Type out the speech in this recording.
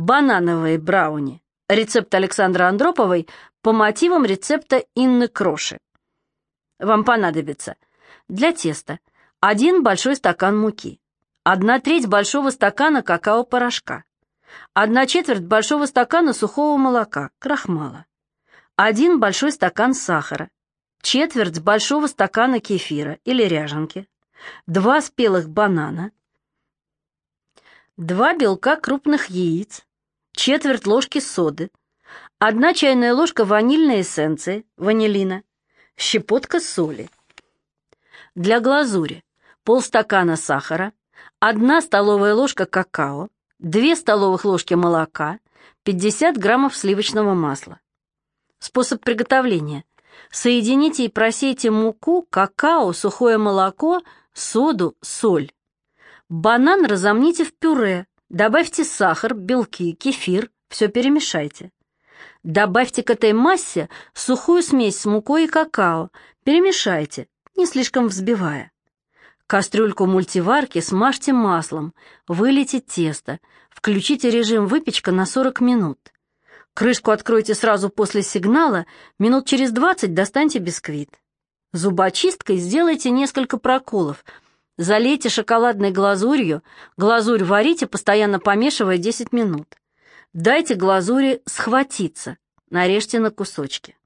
Банановые брауни. Рецепт Александра Андроповой по мотивам рецепта Инны Кроши. Вам понадобится для теста один большой стакан муки, одна треть большого стакана какао-порошка, одна четверть большого стакана сухого молока, крахмала, один большой стакан сахара, четверть большого стакана кефира или ряженки, два спелых банана, два белка крупных яиц, четверть ложки соды, одна чайная ложка ванильной эссенции, ванилина, щепотка соли. Для глазури полстакана сахара, одна столовая ложка какао, две столовых ложки молока, 50 граммов сливочного масла. Способ приготовления. Соедините и просейте муку, какао, сухое молоко, соду, соль. Банан разомните в пюре, добавьте сахар, белки, кефир, все перемешайте. Добавьте к этой массе сухую смесь с мукой и какао, перемешайте, не слишком взбивая. Кастрюльку мультиварки смажьте маслом, вылейте тесто, включите режим выпечка на 40 минут. Крышку откройте сразу после сигнала, минут через 20 достаньте бисквит. Зубочисткой сделайте несколько проколов – Залейте шоколадной глазурью, глазурь варите, постоянно помешивая 10 минут. Дайте глазури схватиться, нарежьте на кусочки.